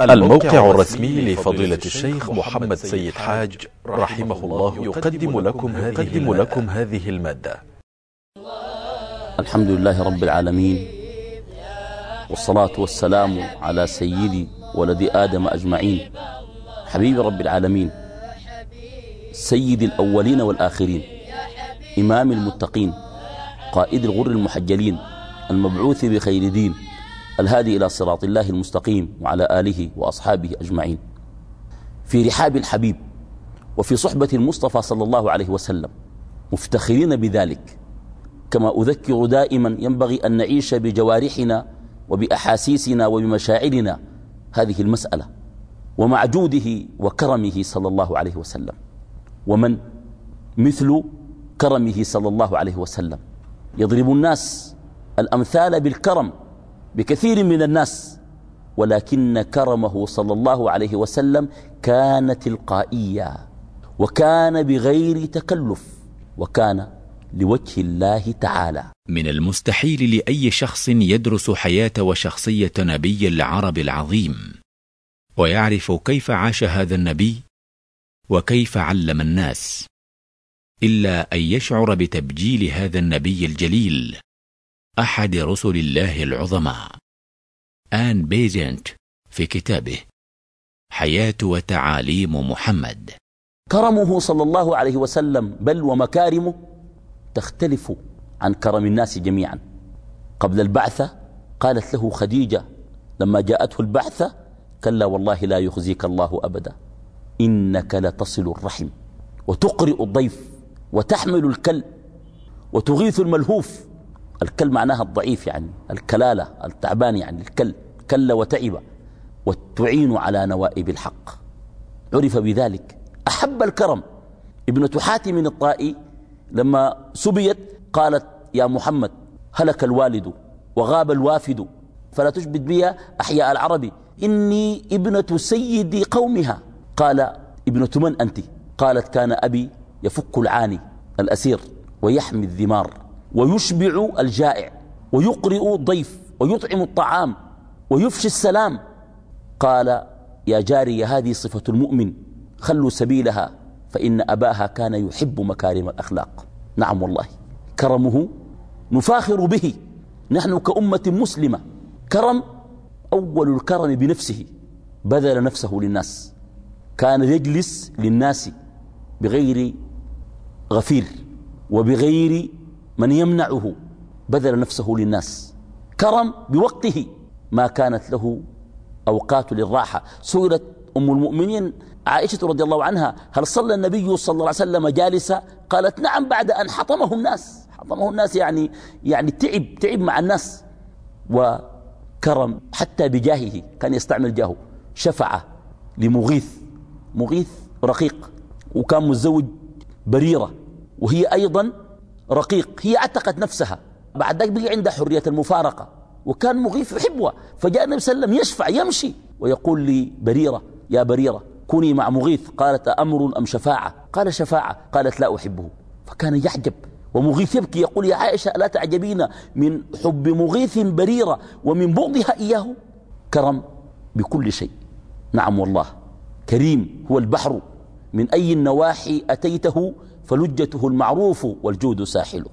الموقع الرسمي لفضيلة الشيخ محمد سيد حاج رحمه الله يقدم لكم هذه, لكم هذه ا ل م ا د ة الحمد لله رب العالمين والصلاة والسلام على سيدي ولد آدم أجمعين. حبيب رب العالمين سيد الأولين والآخرين إمام المتقين قائد الغر المحجلين المبعوث بخير دين الهادي إلى صراط الله المستقيم وعلى آله وأصحابه أجمعين. في رحاب الحبيب وفي صحبة المصطفى صلى الله عليه وسلم مفتخرين بذلك كما أذكر دائما ينبغي أن نعيش بجوارحنا وبأحاسيسنا وبمشاعرنا هذه المسألة ومع جوده وكرمه صلى الله عليه وسلم. ومن مثل كرمه صلى الله عليه وسلم؟ يضرب الناس الأمثال بالكرم بكثير من الناس ولكن كرمه صلى الله عليه وسلم كان تلقائيا وكان بغير تكلف وكان لوجه الله تعالى. من المستحيل لأي شخص يدرس حياة وشخصية نبي العرب العظيم ويعرف كيف عاش هذا النبي وكيف علم الناس إلا أن يشعر بتبجيل هذا النبي الجليل. أحد رسل الله العظماء. آن بيزنت في كتابه. حياة وتعاليم محمد. كرمه صلى الله عليه وسلم بل ومكارمه تختلف عن كرم الناس جميعا. قبل البعثة قالت له خديجة لما جاءته البعثة كلا والله لا يخزيك الله أبدا. إنك لتصل الرحم وتقرئ الضيف وتحمل الكل وتغيث الملهوف. الكل معناها الضعيف يعني الكلالة التعبان يعني الكل كل وتعب وتعين على نوائب الحق. عرف بذلك. أحب الكرم. ابنة حاتم الطائي لما سبيت قالت يا محمد هلك الوالد وغاب الوافد فلا تشبت بي أحياء العرب. إني ابنة سيد قومها. قال ابنة من أنت؟ قالت كان أبي يفك العاني الأسير ويحمي الذمار. ويشبع الجائع ويقرئ الضيف ويطعم الطعام ويفشي السلام. قال يا جاري هذه صفة المؤمن خلوا سبيلها فإن أباها كان يحب مكارم الأخلاق. نعم والله. كرمه نفاخر به نحن كأمة مسلمة. كرم أول الكرم بنفسه بذل نفسه للناس. كان يجلس للناس بغير غفير وبغير من يمنعه بذل نفسه للناس. كرم بوقته ما كانت له أوقات للراحة. سئلت أم المؤمنين عائشة رضي الله عنها هل صلى النبي صلى الله عليه وسلم جالسا قالت نعم بعد أن حطمه الناس. حطمه الناس يعني يعني تعب تعب مع الناس. وكرم حتى بجاهه كان يستعمل جاهه. شفعة لمغيث مغيث رقيق وكان متزوج بريرة. وهي أيضا رقيق. هي اعتقت نفسها. بعد ذلك بقي عندها حرية المفارقة. وكان مغيث يحبها فجاء النبي صلى الله عليه وسلم يشفع يمشي. ويقول لي بريرة يا بريرة كوني مع مغيث. قالت أمر أم شفاعة؟ قال شفاعة. قالت لا أحبه. فكان يعجب. ومغيث يبكي يقول يا عائشة لا تعجبين من حب مغيث بريرة ومن بغضها إياه؟ كرم بكل شيء. نعم والله. كريم هو البحر. من أي النواحي أتيته فلجته المعروف والجود ساحله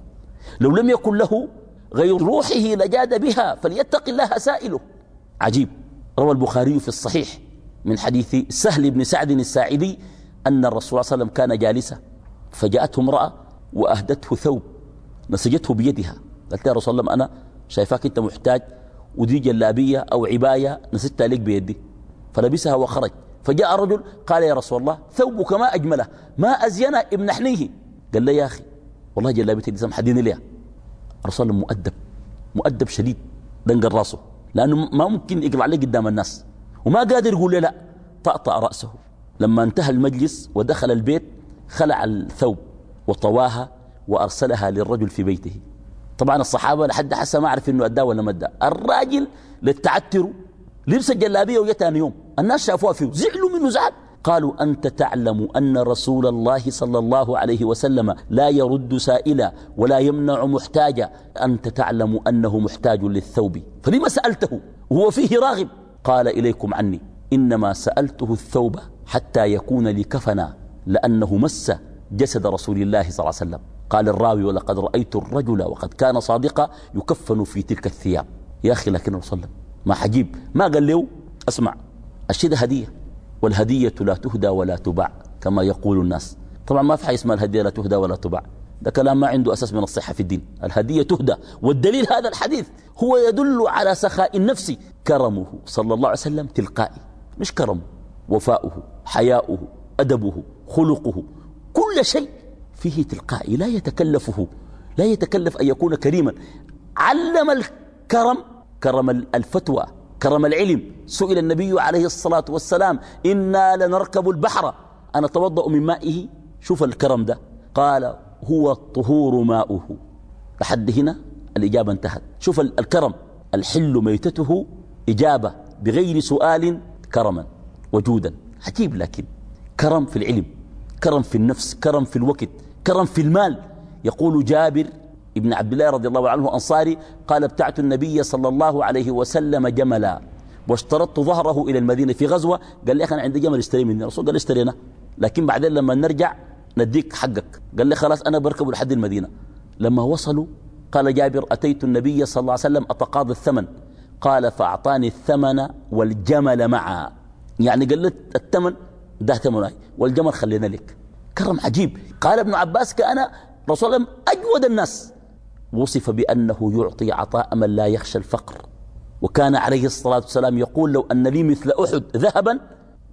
لو لم يكن له غير روحه لجاد بها فليتق الله سائله. عجيب. روى البخاري في الصحيح من حديث سهل بن سعد الساعدي أن الرسول صلى الله عليه وسلم كان جالسا فجاءته امرأة وأهدته ثوب نسجته بيدها. قالت يا رسول الله أنا شايفاك أنت محتاج ودي جلابية أو عباية نسجتها لك بيدي. فلبسها وخرج. فجاء رجل قال يا رسول الله ثوبك ما أجمله ما أزين ابن حنيه قال له يا أخي والله جلابتي دي سمح ديني ليها الرسول الله مؤدب مؤدب شديد دنقل راسه لأنه ما ممكن يقلع عليه قدام الناس وما قادر يقول له لا طأطأ رأسه. لما انتهى المجلس ودخل البيت خلع الثوب وطواها وأرسلها للرجل في بيته. طبعا الصحابة لحد حسا ما عرف إنه أداه ولا ما أداه. الراجل للتعتر لبس الجلابية وجاء يوم. الناس شافوها فيه. زعلوا منه زعل. قالوا أنت تعلم أن رسول الله صلى الله عليه وسلم لا يرد سائلا ولا يمنع محتاجا. أنت تعلم أنه محتاج للثوب. فلما سألته وهو فيه راغب قال إليكم عني إنما سألته الثوب حتى يكون لي كفنا لأنه مس جسد رسول الله صلى الله عليه وسلم. قال الراوي ولقد رأيت الرجل وقد كان صادقا يكفن في تلك الثياب. يا أخي لكن رسول الله ما حجيب ما قال له؟ أسمع. الشيء هدية والهدية لا تهدى ولا تباع كما يقول الناس. طبعا ما في حي اسمها الهدية لا تهدى ولا تباع. ده كلام ما عنده أساس من الصحة في الدين. الهدية تهدى والدليل هذا الحديث هو يدل على سخاء النفس. كرمه صلى الله عليه وسلم تلقائي مش كرم وفاؤه حياؤه أدبه خلقه كل شيء فيه تلقائي لا يتكلفه لا يتكلف أن يكون كريما. علم الكرم كرم الفتوى. كرم العلم. سئل النبي عليه الصلاة والسلام إنا لنركب البحر. أنا توضأ من مائه. شوف الكرم ده. قال هو الطهور ماؤه. لحد هنا الإجابة انتهت. شوف الكرم. الحل ميتته إجابة بغير سؤال كرما وجودا. عجيب لكن كرم في العلم كرم في النفس كرم في الوقت كرم في المال. يقول جابر ابن عبد الله رضي الله عنه أنصاري قال ابتعت النبي صلى الله عليه وسلم جملا واشترطت ظهره إلى المدينة في غزوة. قال لي أخي أنا عندي جمل اشتري مني. الرسول قال اشترينا لكن بعدين لما نرجع نديك حقك. قال لي خلاص أنا بركب لحد المدينة. لما وصلوا قال جابر أتيت النبي صلى الله عليه وسلم أتقاضى الثمن. قال فأعطاني الثمن والجمل معا. يعني قال لي الثمن ده ثمن والجمل خلينا لك. كرم عجيب. قال ابن عباس كان رسول الله أجود الناس. وصف بأنه يعطي عطاء من لا يخشى الفقر. وكان عليه الصلاة والسلام يقول لو أن لي مثل أحد ذهبا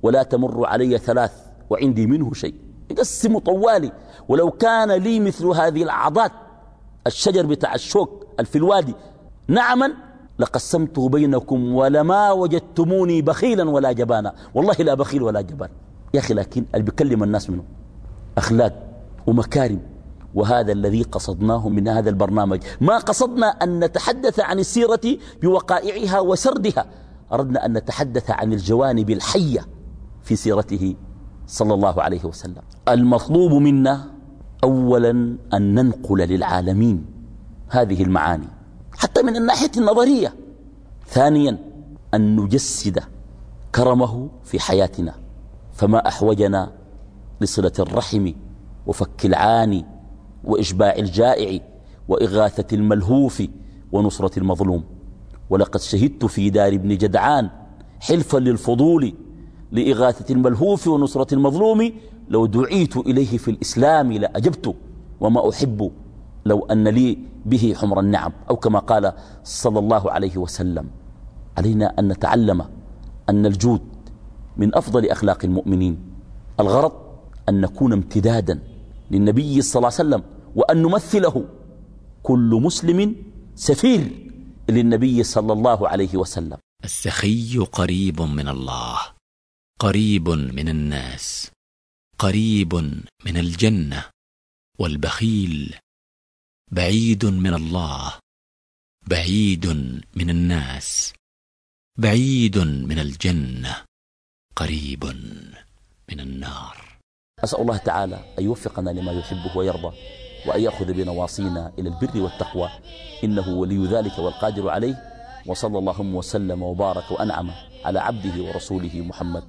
ولا تمر علي ثلاث وعندي منه شيء. يقسم طوالي. ولو كان لي مثل هذه الأعضاد الشجر بتاع الشوك في الوادي نعما لقسمته بينكم ولما وجدتموني بخيلا ولا جبانا. والله لا بخيل ولا جبان. يا أخي لكن اللي بيكلم الناس منه أخلاق ومكارم. وهذا الذي قصدناه من هذا البرنامج. ما قصدنا أن نتحدث عن السيرة بوقائعها وسردها. أردنا أن نتحدث عن الجوانب الحية في سيرته صلى الله عليه وسلم. المطلوب منا أولا أن ننقل للعالمين هذه المعاني حتى من الناحية النظرية. ثانيا أن نجسد كرمه في حياتنا فما أحوجنا لصلة الرحم وفك العاني وإشباع الجائع وإغاثة الملهوف ونصرة المظلوم. ولقد شهدت في دار ابن جدعان حلفا للفضول لإغاثة الملهوف ونصرة المظلوم. لو دعيت إليه في الإسلام لأجبت وما أحب لو أن لي به حمر النعم. أو كما قال صلى الله عليه وسلم علينا أن نتعلم أن الجود من أفضل أخلاق المؤمنين. الغرض أن نكون امتدادا للنبي صلى الله عليه وسلم. وأن نمثله. كل مسلم سفير للنبي صلى الله عليه وسلم. السخي قريب من الله قريب من الناس قريب من الجنة والبخيل بعيد من الله بعيد من الناس بعيد من الجنة قريب من النار. أسأل الله تعالى أن يوفقنا لما يحبه ويرضى. وأن يأخذ بنواصينا إلى البر والتقوى. إنه ولي ذلك والقادر عليه. وصلى اللهم وسلم وبارك وأنعم على عبده ورسوله محمد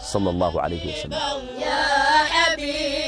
صلى الله عليه وسلم. يا حبيب